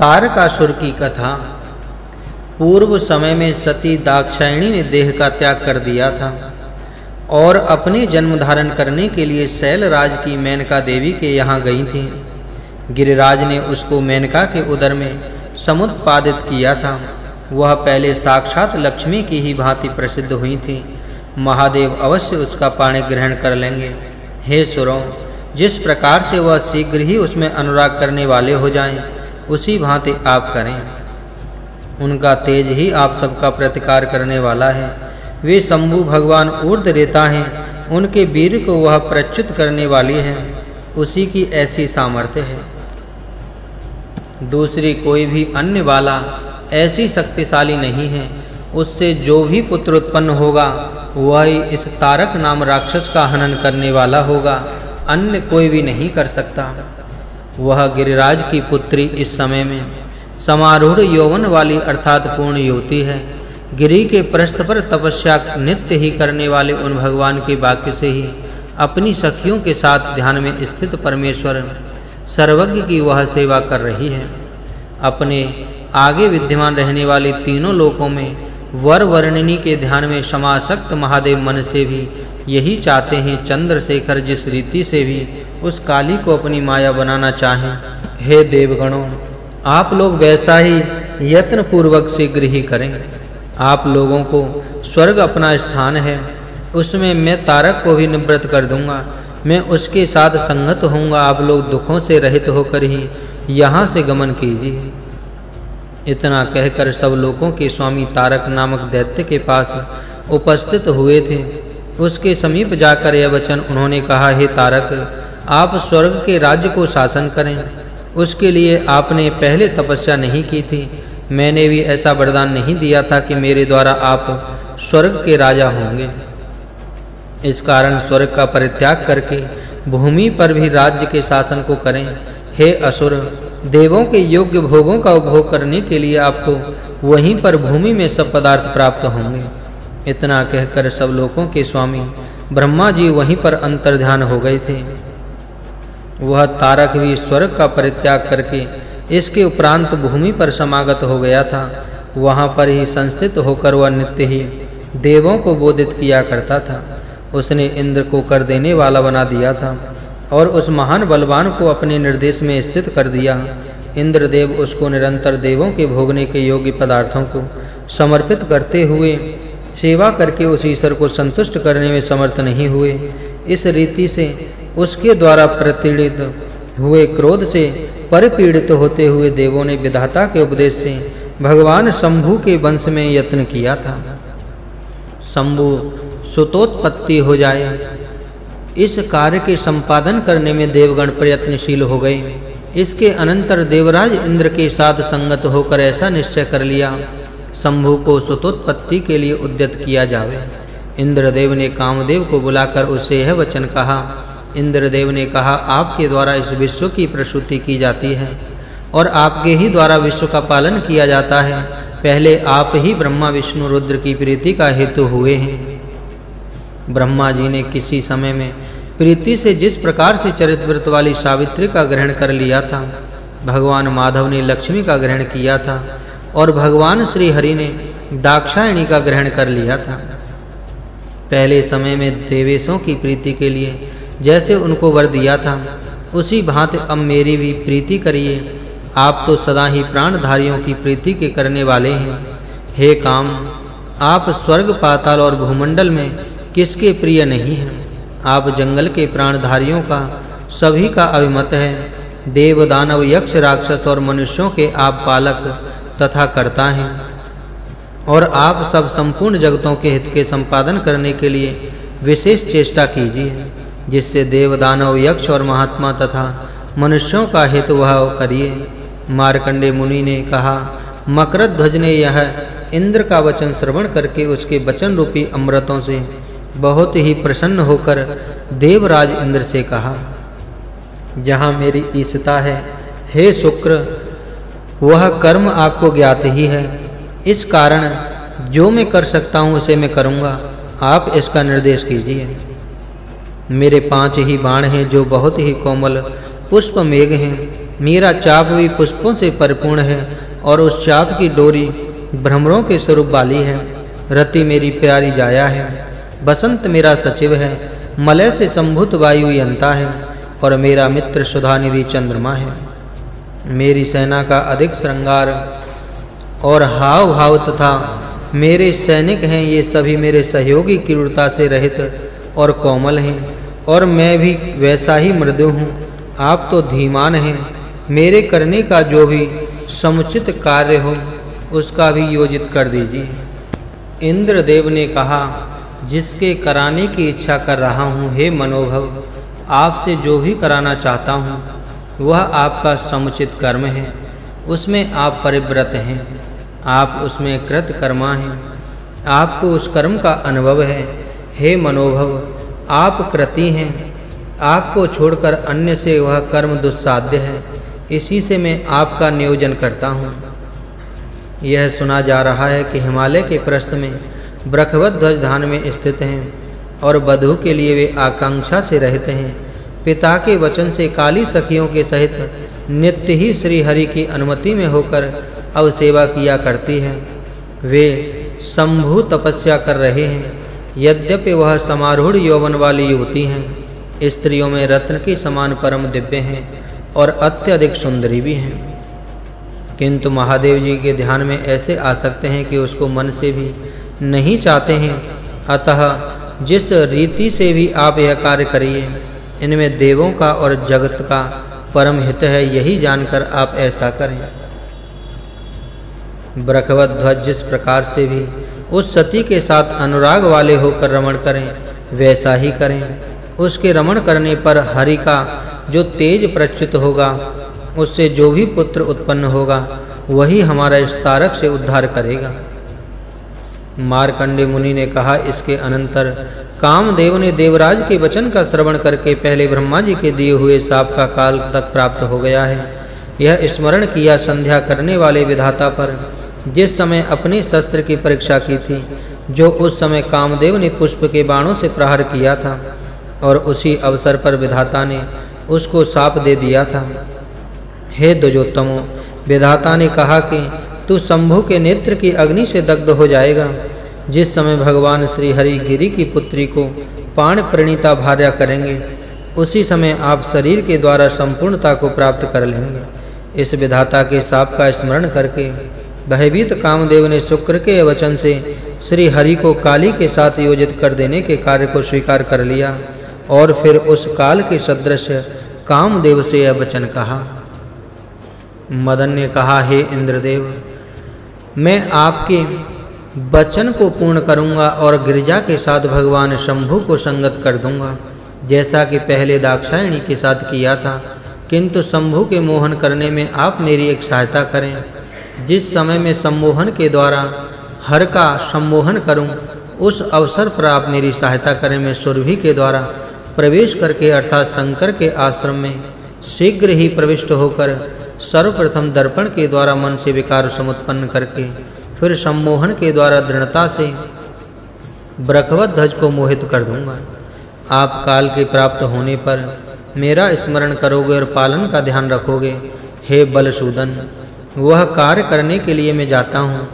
तारकासुर की कथा। पूर्व समय में सती दाक्षायणी ने देह का त्याग कर दिया था और अपने जन्म धारण करने के लिए शैलराज की मेनका देवी के यहाँ गई थी। गिरिराज ने उसको मेनका के उदर में समुत्पादित किया था। वह पहले साक्षात लक्ष्मी की ही भांति प्रसिद्ध हुई थी। महादेव अवश्य उसका पाणी ग्रहण कर लेंगे। हे सुरों, जिस प्रकार से वह शीघ्र ही उसमें अनुराग करने वाले हो जाएँ उसी भांति आप करें। उनका तेज ही आप सबका प्रतिकार करने वाला है। वे शंभु भगवान ऊर्ध रेता हैं। उनके वीर को वह प्रच्युत करने वाली है। उसी की ऐसी सामर्थ्य है। दूसरी कोई भी अन्य वाला ऐसी शक्तिशाली नहीं है। उससे जो भी पुत्र उत्पन्न होगा, वही इस तारक नाम राक्षस का हनन करने वाला होगा। अन्य कोई भी नहीं कर सकता। वह गिरिराज की पुत्री इस समय में समारूढ़ यौवन वाली अर्थात पूर्ण युवती है। गिरी के पृष्ठ पर तपस्या नित्य ही करने वाले उन भगवान के वाक्य से ही अपनी सखियों के साथ ध्यान में स्थित परमेश्वर सर्वज्ञ की वह सेवा कर रही है। अपने आगे विद्यमान रहने वाले तीनों लोकों में वर वर्णिनी के ध्यान में समासक्त महादेव मन से भी यही चाहते हैं चंद्रशेखर जिस रीति से भी उस काली को अपनी माया बनाना चाहें। हे देवगणों, आप लोग वैसा ही यत्न पूर्वक शीघ्र ही करें। आप लोगों को स्वर्ग अपना स्थान है। उसमें मैं तारक को भी निवृत्त कर दूँगा। मैं उसके साथ संगत होऊँगा। आप लोग दुखों से रहित होकर ही यहाँ से गमन कीजिए। इतना कहकर सब लोगों के स्वामी तारक नामक दैत्य के पास उपस्थित हुए थे। उसके समीप जाकर यह वचन उन्होंने कहा, हे तारक, आप स्वर्ग के राज्य को शासन करें। उसके लिए आपने पहले तपस्या नहीं की थी। मैंने भी ऐसा वरदान नहीं दिया था कि मेरे द्वारा आप स्वर्ग के राजा होंगे। इस कारण स्वर्ग का परित्याग करके भूमि पर भी राज्य के शासन को करें। हे असुर, देवों के योग्य भोगों का उपभोग करने के लिए आपको वहीं पर भूमि में सब पदार्थ प्राप्त होंगे। इतना कहकर सब लोगों के स्वामी ब्रह्मा जी वहीं पर अंतर ध्यान हो गए थे। वह तारक भी स्वर्ग का परित्याग करके इसके उपरांत भूमि पर समागत हो गया था। वहाँ पर ही संस्थित होकर वह नित्य ही देवों को बोधित किया करता था। उसने इंद्र को कर देने वाला बना दिया था और उस महान बलवान को अपने निर्देश में स्थित कर दिया। इंद्रदेव उसको निरंतर देवों के भोगने के योग्य पदार्थों को समर्पित करते हुए सेवा करके उस ईश्वर को संतुष्ट करने में समर्थ नहीं हुए। इस रीति से उसके द्वारा प्रतिड़ित हुए क्रोध से परिपीड़ित होते हुए देवों ने विधाता के उपदेश से भगवान शंभु के वंश में यत्न किया था। शंभु सुतोत्पत्ति हो जाए। इस कार्य के संपादन करने में देवगण प्रयत्नशील हो गए। इसके अनंतर देवराज इंद्र के साथ संगत होकर ऐसा निश्चय कर लिया। शंभु को सुतोत्पत्ति के लिए उद्यत किया जावे। इंद्रदेव ने कामदेव को बुलाकर उसे यह वचन कहा, इंद्रदेव ने कहा, आपके द्वारा इस विश्व की प्रसूति की जाती है और आपके ही द्वारा विश्व का पालन किया जाता है। पहले आप ही ब्रह्मा, विष्णु, रुद्र की प्रीति का हेतु हुए हैं। ब्रह्मा जी ने किसी समय में प्रीति से जिस प्रकार से चरित व्रत वाली सावित्री का ग्रहण कर लिया था, भगवान माधव ने लक्ष्मी का ग्रहण किया था और भगवान श्री हरि ने दाक्षायणी का ग्रहण कर लिया था। पहले समय में देवेशों की प्रीति के लिए जैसे उनको वर दिया था, उसी भांति अब मेरी भी प्रीति करिए। आप तो सदा ही प्राणधारियों की प्रीति के करने वाले हैं। हे काम, आप स्वर्ग पाताल और भूमंडल में किसके प्रिय नहीं हैं? आप जंगल के प्राणधारियों का सभी का अभिमत है। देव दानव यक्ष, राक्षस और मनुष्यों के आप पालक तथा करता है। और आप सब संपूर्ण जगतों के हित के संपादन करने के लिए विशेष चेष्टा कीजिए, जिससे देव दानव यक्ष और महात्मा तथा मनुष्यों का हित वह करिए। मार्कंडे मुनि ने कहा मकरध्वज ने यह इंद्र का वचन श्रवण करके उसके वचन रूपी अमृतों से बहुत ही प्रसन्न होकर देवराज इंद्र से कहा, जहाँ मेरी ईशता है, हे शुक्र वह कर्म आपको ज्ञात ही है। इस कारण जो मैं कर सकता हूँ, उसे मैं करूँगा। आप इसका निर्देश कीजिए। मेरे पाँच ही बाण हैं, जो बहुत ही कोमल पुष्प मेघ हैं। मेरा चाप भी पुष्पों से परिपूर्ण है, और उस चाप की डोरी भ्रमरों के स्वरूप वाली है। रति मेरी प्यारी जाया है। बसंत मेरा सचिव है। मलय से संभूत वायु यंता है, और मेरा मित्र सुधा निधि चंद्रमा है। मेरी सेना का अधिक श्रृंगार और हाव भाव तथा मेरे सैनिक हैं, ये सभी मेरे सहयोगी क्रूरता से रहित और कोमल हैं, और मैं भी वैसा ही मृदु हूँ। आप तो धीमान हैं। मेरे करने का जो भी समुचित कार्य हो, उसका भी योजित कर दीजिए। इंद्रदेव ने कहा, जिसके कराने की इच्छा कर रहा हूँ, हे मनोभव, आपसे जो भी कराना चाहता हूँ वह आपका समुचित कर्म है, उसमें आप परिव्रत हैं, आप उसमें कृत कर्मा हैं, आपको उस कर्म का अनुभव है, हे मनोभव, आप कृति हैं, आपको छोड़कर अन्य से वह कर्म दुस्साध्य है, इसी से मैं आपका नियोजन करता हूँ। यह सुना जा रहा है कि हिमालय के प्रस्थ में ब्रखवत ध्वज धान में स्थित हैं और बधु के लिए वे आकांक्षा से रहते हैं पिता के वचन से काली सखियों के सहित नित्य ही श्री हरि की अनुमति में होकर अब सेवा किया करती है। वे संभू तपस्या कर रहे हैं। यद्यपि वह समारूढ़ यौवन वाली युवती हैं, स्त्रियों में रत्न की समान परम दिव्य हैं और अत्यधिक सुंदरी भी हैं। किंतु महादेव जी के ध्यान में ऐसे आ सकते हैं कि उसको मन से भी नहीं चाहते हैं। अतः जिस रीति से भी आप यह कार्य करिए इनमें देवों का और जगत का परम हित है, यही जानकर आप ऐसा करें। ब्रखवत ध्वज जिस प्रकार से भी उस सती के साथ अनुराग वाले होकर रमण करें, वैसा ही करें। उसके रमण करने पर हरि का जो तेज प्रच्युत होगा, उससे जो भी पुत्र उत्पन्न होगा, वही हमारा इस तारक से उद्धार करेगा। मारकंडे मुनि ने कहा, इसके अनंतर कामदेव ने देवराज के वचन का श्रवण करके पहले ब्रह्मा जी के दिए हुए साप का काल तक प्राप्त हो गया है। यह स्मरण किया संध्या करने वाले विधाता पर, जिस समय अपने शस्त्र की परीक्षा की थी, जो उस समय कामदेव ने पुष्प के बाणों से प्रहार किया था, और उसी अवसर पर विधाता ने उसको साप दे दिया था। हे दुजोत्तमो विधाता ने कहा कि तू शंभु के नेत्र की अग्नि से दग्ध हो जाएगा। जिस समय भगवान श्री हरि गिरी की पुत्री को पाण प्रणीता भार्या करेंगे, उसी समय आप शरीर के द्वारा संपूर्णता को प्राप्त कर लेंगे। इस विधाता के साप का स्मरण करके भयभीत कामदेव ने शुक्र के वचन से श्री हरि को काली के साथ योजित कर देने के कार्य को स्वीकार कर लिया और फिर उस काल के सदृश कामदेव से यह वचन कहा, मदन ने कहा, हे इंद्रदेव, मैं आपके वचन को पूर्ण करूँगा और गिरजा के साथ भगवान शंभु को संगत कर दूँगा। जैसा कि पहले दाक्षायणी के साथ किया था, किंतु शंभु के मोहन करने में आप मेरी एक सहायता करें। जिस समय में सम्मोहन के द्वारा हर का सम्मोहन करूँ, उस अवसर पर आप मेरी सहायता करें। मैं सुरभि के द्वारा प्रवेश करके, अर्थात शंकर के आश्रम में शीघ्र ही प्रविष्ट होकर सर्वप्रथम दर्पण के द्वारा मन से विकार समुत्पन्न करके फिर सम्मोहन के द्वारा दृढ़ता से ब्रखवत ध्वज को मोहित कर दूँगा। आप काल के प्राप्त होने पर मेरा स्मरण करोगे और पालन का ध्यान रखोगे। हे बलसूदन, वह कार्य करने के लिए मैं जाता हूँ।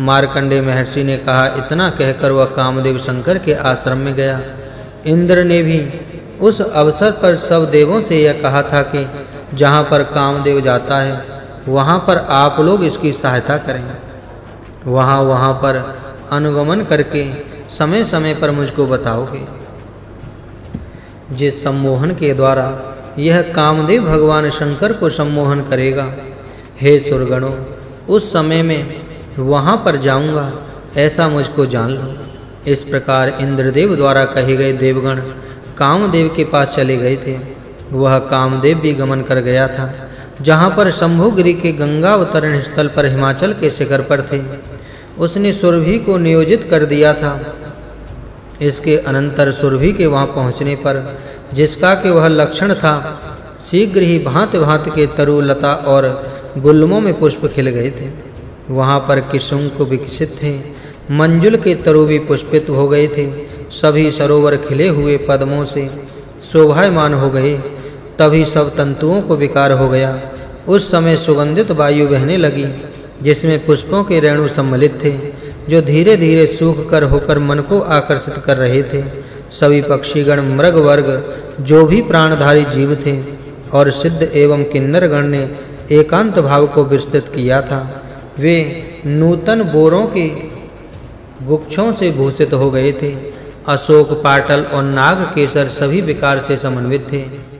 मार्कंडे महर्षि ने कहा, इतना कहकर वह कामदेव शंकर के आश्रम में गया। इंद्र ने भी उस अवसर पर सब देवों से यह कहा था कि जहाँ पर कामदेव जाता है, वहाँ पर आप लोग इसकी सहायता करें वहाँ वहाँ पर अनुगमन करके समय-समय पर मुझको बताओगे। जिस सम्मोहन के द्वारा यह कामदेव भगवान शंकर को सम्मोहन करेगा, हे सुरगणों, उस समय में वहाँ पर जाऊँगा, ऐसा मुझको जान लो। इस प्रकार इंद्रदेव द्वारा कहे गए देवगण कामदेव के पास चले गए थे। वह कामदेव भी गमन कर गया था, जहाँ पर शंभुगिरी के गंगा अवतरण स्थल पर हिमाचल के शिखर पर थे। उसने सुरभि को नियोजित कर दिया था। इसके अनंतर सुरभि के वहाँ पहुँचने पर, जिसका के वह लक्षण था, शीघ्र ही भांति-भांति के तरु लता और गुल्मों में पुष्प खिल गए थे। वहाँ पर किशुंक विकसित थे, मंजुल के तरु भी पुष्पित हो गए थे। सभी सरोवर खिले हुए पद्मों से शोभायमान हो गए। तभी सब तंतुओं को विकार हो गया। उस समय सुगंधित वायु बहने लगी। जिसमें पुष्पों के रेणु सम्मिलित थे, जो धीरे-धीरे सूख कर होकर मन को आकर्षित कर रहे थे। सभी पक्षीगण मृग वर्ग जो भी प्राणधारी जीव थे और सिद्ध एवं किन्नर गण ने एकांत भाव को विस्तृत किया था, वे नूतन बोरों के गुच्छों से भूषित हो गए थे। अशोक, पाटल और नाग केसर सभी विकार से समन्वित थे।